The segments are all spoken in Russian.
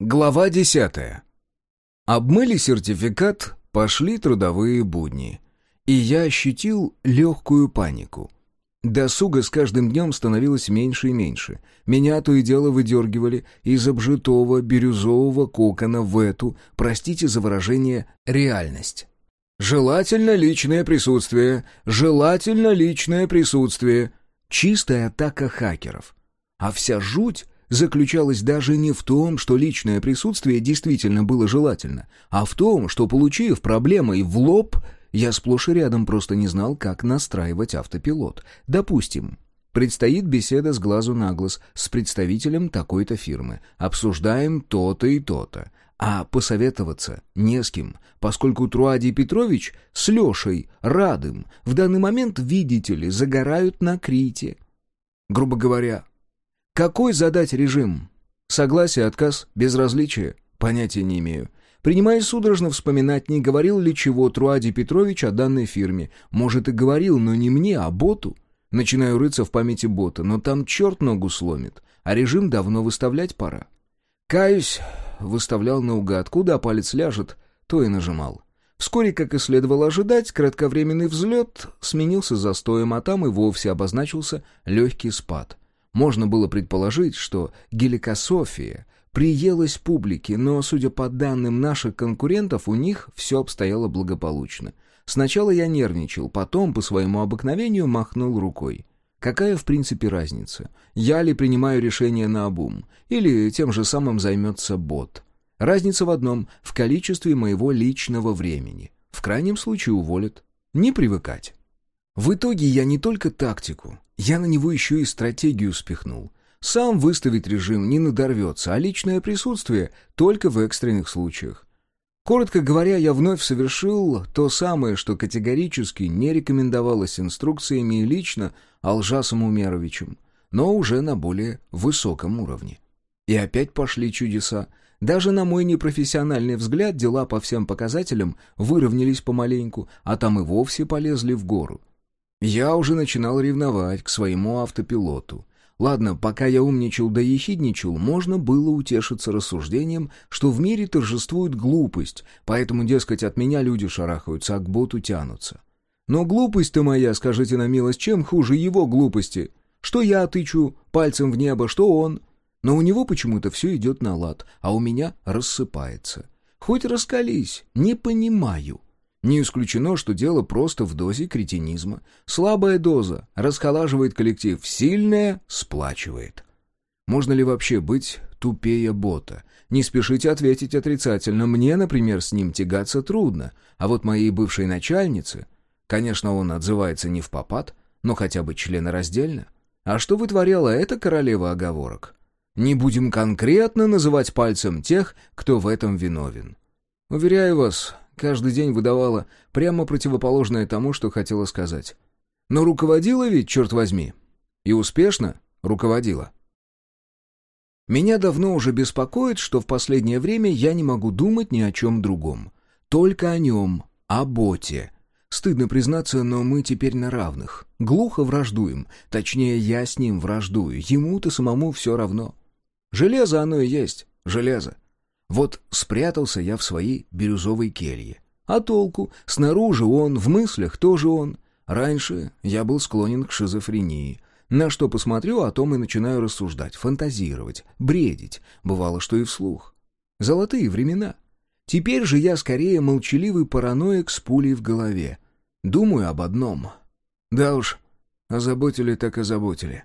Глава десятая. Обмыли сертификат, пошли трудовые будни. И я ощутил легкую панику. Досуга с каждым днем становилось меньше и меньше. Меня то и дело выдергивали из обжитого бирюзового кокона в эту, простите за выражение, реальность. Желательно личное присутствие, желательно личное присутствие. Чистая атака хакеров. А вся жуть заключалась даже не в том, что личное присутствие действительно было желательно, а в том, что, получив проблемой в лоб, я сплошь и рядом просто не знал, как настраивать автопилот. Допустим, предстоит беседа с глазу на глаз с представителем такой-то фирмы. Обсуждаем то-то и то-то. А посоветоваться не с кем, поскольку Труадий Петрович с Лешей Радым в данный момент, видите ли, загорают на Крите. Грубо говоря, какой задать режим? Согласие, отказ, безразличие? Понятия не имею. Принимаясь судорожно вспоминать, не говорил ли чего Труади Петрович о данной фирме. Может, и говорил, но не мне, а боту. Начинаю рыться в памяти бота, но там черт ногу сломит, а режим давно выставлять пора. Каюсь, выставлял наугад, куда палец ляжет, то и нажимал. Вскоре, как и следовало ожидать, кратковременный взлет сменился застоем, а там и вовсе обозначился легкий спад — можно было предположить, что геликософия приелась публике, но, судя по данным наших конкурентов, у них все обстояло благополучно. Сначала я нервничал, потом, по своему обыкновению, махнул рукой. Какая, в принципе, разница? Я ли принимаю решение на обум? Или тем же самым займется бот? Разница в одном — в количестве моего личного времени. В крайнем случае уволят. Не привыкать. В итоге я не только тактику, я на него еще и стратегию спихнул. Сам выставить режим не надорвется, а личное присутствие только в экстренных случаях. Коротко говоря, я вновь совершил то самое, что категорически не рекомендовалось инструкциями лично Алжасом Умеровичем, но уже на более высоком уровне. И опять пошли чудеса. Даже на мой непрофессиональный взгляд дела по всем показателям выровнялись помаленьку, а там и вовсе полезли в гору. Я уже начинал ревновать к своему автопилоту. Ладно, пока я умничал да ехидничал, можно было утешиться рассуждением, что в мире торжествует глупость, поэтому, дескать, от меня люди шарахаются, а к боту тянутся. Но глупость-то моя, скажите на милость, чем хуже его глупости? Что я тычу пальцем в небо, что он? Но у него почему-то все идет на лад, а у меня рассыпается. Хоть раскались, не понимаю. Не исключено, что дело просто в дозе кретинизма. Слабая доза расхолаживает коллектив, сильная сплачивает. Можно ли вообще быть тупее бота? Не спешите ответить отрицательно. Мне, например, с ним тягаться трудно. А вот моей бывшей начальнице... Конечно, он отзывается не в попад, но хотя бы членораздельно. А что вытворяла эта королева оговорок? Не будем конкретно называть пальцем тех, кто в этом виновен. Уверяю вас, каждый день выдавала прямо противоположное тому, что хотела сказать. Но руководила ведь, черт возьми. И успешно руководила. Меня давно уже беспокоит, что в последнее время я не могу думать ни о чем другом. Только о нем, о боте. Стыдно признаться, но мы теперь на равных. Глухо враждуем. Точнее, я с ним враждую. Ему-то самому все равно. Железо оно и есть. Железо. Вот спрятался я в своей бирюзовой келье. А толку? Снаружи он, в мыслях тоже он. Раньше я был склонен к шизофрении. На что посмотрю, о том и начинаю рассуждать, фантазировать, бредить. Бывало, что и вслух. Золотые времена. Теперь же я скорее молчаливый параноик с пулей в голове. Думаю об одном. Да уж, озаботили так озаботили.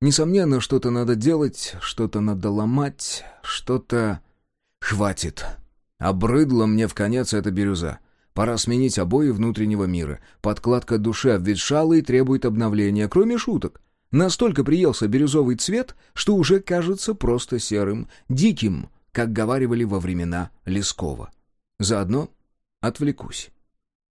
Несомненно, что-то надо делать, что-то надо ломать, что-то... «Хватит. Обрыдла мне в конец эта бирюза. Пора сменить обои внутреннего мира. Подкладка души обветшала и требует обновления, кроме шуток. Настолько приелся бирюзовый цвет, что уже кажется просто серым, диким, как говаривали во времена Лескова. Заодно отвлекусь.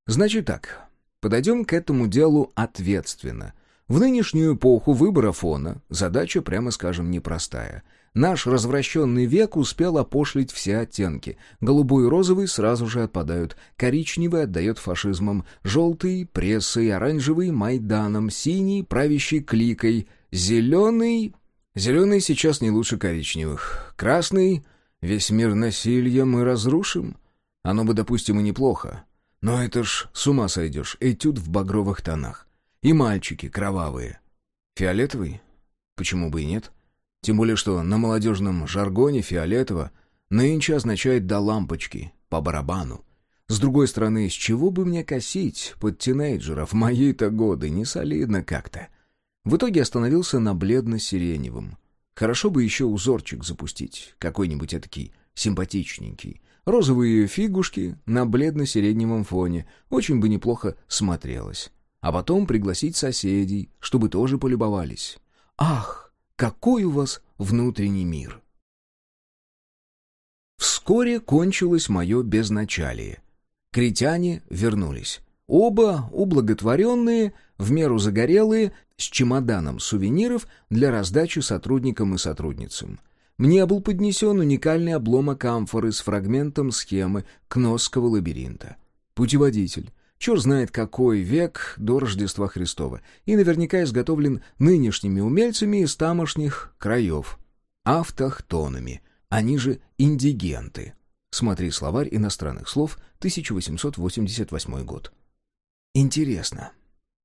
Значит так, подойдем к этому делу ответственно. В нынешнюю эпоху выбора фона задача, прямо скажем, непростая — Наш развращенный век успел опошлить все оттенки. Голубой и розовый сразу же отпадают, коричневый отдает фашизмом, желтый — прессой, оранжевый — майданом, синий — правящей кликой, зеленый... Зеленый сейчас не лучше коричневых. Красный... Весь мир насилия мы разрушим? Оно бы, допустим, и неплохо. Но это ж с ума сойдешь, этюд в багровых тонах. И мальчики кровавые. Фиолетовый? Почему бы и нет? Тем более, что на молодежном жаргоне фиолетово нынче означает «до лампочки», по барабану. С другой стороны, с чего бы мне косить под тинейджеров? Мои-то годы не солидно как-то. В итоге остановился на бледно-сиреневом. Хорошо бы еще узорчик запустить, какой-нибудь этакий, симпатичненький. Розовые фигушки на бледно-сиреневом фоне очень бы неплохо смотрелось. А потом пригласить соседей, чтобы тоже полюбовались. Ах, какой у вас внутренний мир? Вскоре кончилось мое безначалие. Критяне вернулись. Оба ублаготворенные, в меру загорелые, с чемоданом сувениров для раздачи сотрудникам и сотрудницам. Мне был поднесен уникальный обломок амфоры с фрагментом схемы Кносского лабиринта. Путеводитель, Черт знает какой век до Рождества Христова, и наверняка изготовлен нынешними умельцами из тамошних краев, автохтонами, они же индигенты. Смотри словарь иностранных слов, 1888 год. Интересно,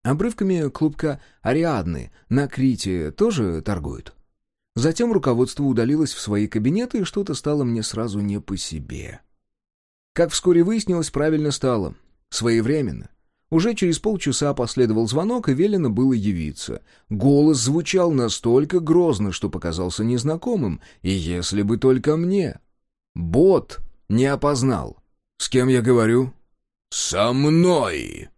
обрывками клубка «Ариадны» на Крите тоже торгуют? Затем руководство удалилось в свои кабинеты, и что-то стало мне сразу не по себе. Как вскоре выяснилось, правильно стало — Своевременно. Уже через полчаса последовал звонок, и велено было явиться. Голос звучал настолько грозно, что показался незнакомым, и если бы только мне. Бот не опознал. «С кем я говорю?» «Со мной!»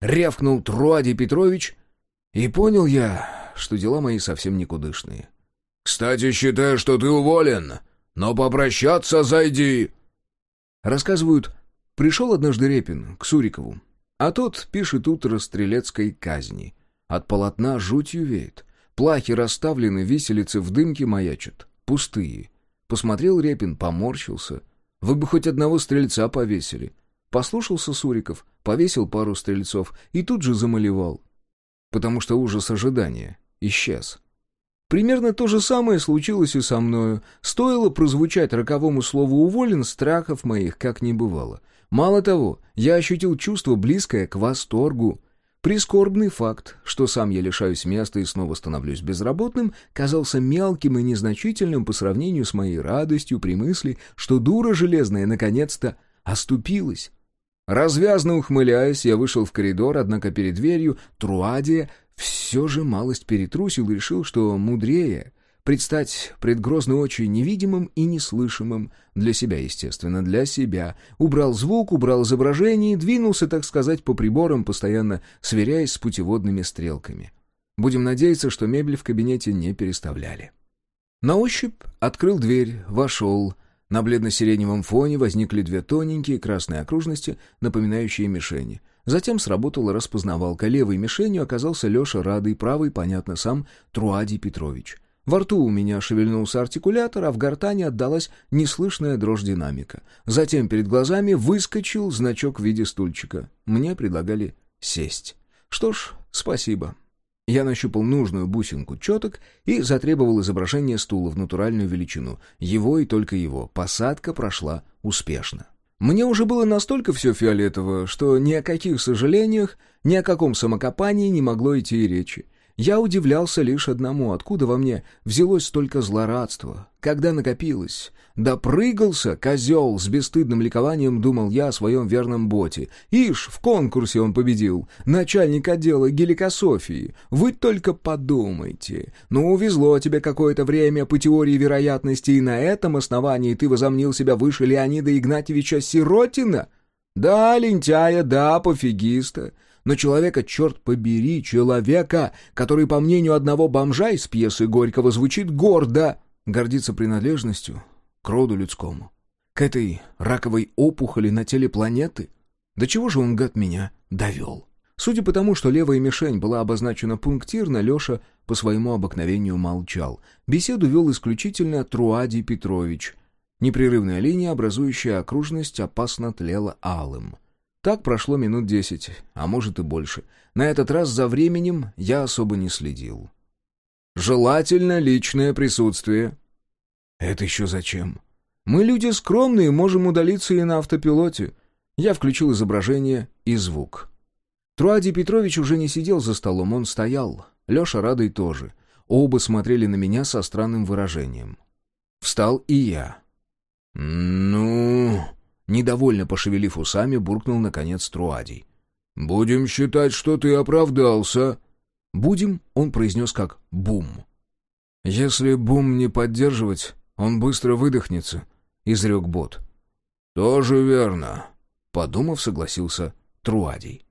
Рявкнул Труади Петрович, и понял я, что дела мои совсем никудышные. «Кстати, считаю, что ты уволен, но попрощаться зайди!» Рассказывают, Пришел однажды Репин к Сурикову, а тот пишет утро стрелецкой казни. От полотна жутью веет. Плахи расставлены, виселицы в дымке маячат. Пустые. Посмотрел Репин, поморщился. Вы бы хоть одного стрельца повесили. Послушался Суриков, повесил пару стрельцов и тут же замалевал. Потому что ужас ожидания исчез. Примерно то же самое случилось и со мною. Стоило прозвучать роковому слову «уволен», страхов моих как не бывало. Мало того, я ощутил чувство, близкое к восторгу. Прискорбный факт, что сам я лишаюсь места и снова становлюсь безработным, казался мелким и незначительным по сравнению с моей радостью при мысли, что дура железная наконец-то оступилась. Развязно ухмыляясь, я вышел в коридор, однако перед дверью Труадия все же малость перетрусил и решил, что мудрее предстать пред грозной очи невидимым и неслышимым, для себя, естественно, для себя, убрал звук, убрал изображение и двинулся, так сказать, по приборам, постоянно сверяясь с путеводными стрелками. Будем надеяться, что мебель в кабинете не переставляли. На ощупь открыл дверь, вошел. На бледно-сиреневом фоне возникли две тоненькие красные окружности, напоминающие мишени. Затем сработала распознавалка. Левой мишенью оказался Леша Радый, правый, понятно, сам Труадий Петрович — во рту у меня шевельнулся артикулятор, а в гортане отдалась неслышная дрожь динамика. Затем перед глазами выскочил значок в виде стульчика. Мне предлагали сесть. Что ж, спасибо. Я нащупал нужную бусинку четок и затребовал изображение стула в натуральную величину. Его и только его. Посадка прошла успешно. Мне уже было настолько все фиолетово, что ни о каких сожалениях, ни о каком самокопании не могло идти и речи. Я удивлялся лишь одному, откуда во мне взялось столько злорадства, когда накопилось. Допрыгался, козел, с бесстыдным ликованием думал я о своем верном боте. Ишь, в конкурсе он победил, начальник отдела геликософии. Вы только подумайте. Ну, увезло тебе какое-то время по теории вероятности, и на этом основании ты возомнил себя выше Леонида Игнатьевича Сиротина? Да, лентяя, да, пофигиста но человека, черт побери, человека, который, по мнению одного бомжа из пьесы Горького, звучит гордо, гордится принадлежностью к роду людскому, к этой раковой опухоли на теле планеты. До чего же он, гад, меня довел? Судя по тому, что левая мишень была обозначена пунктирно, Леша по своему обыкновению молчал. Беседу вел исключительно Труадий Петрович. Непрерывная линия, образующая окружность, опасно тлела алым. Так прошло минут десять, а может и больше. На этот раз за временем я особо не следил. «Желательно личное присутствие». «Это еще зачем?» Мы люди скромные, можем удалиться и на автопилоте. Я включил изображение и звук. Труади Петрович уже не сидел за столом, он стоял. Леша Радой тоже. Оба смотрели на меня со странным выражением. Встал и я. «Ну...» Недовольно пошевелив усами, буркнул наконец Труадий. «Будем считать, что ты оправдался». «Будем» он произнес как «бум». «Если бум не поддерживать, он быстро выдохнется», — изрек бот. «Тоже верно», — подумав, согласился Труадий.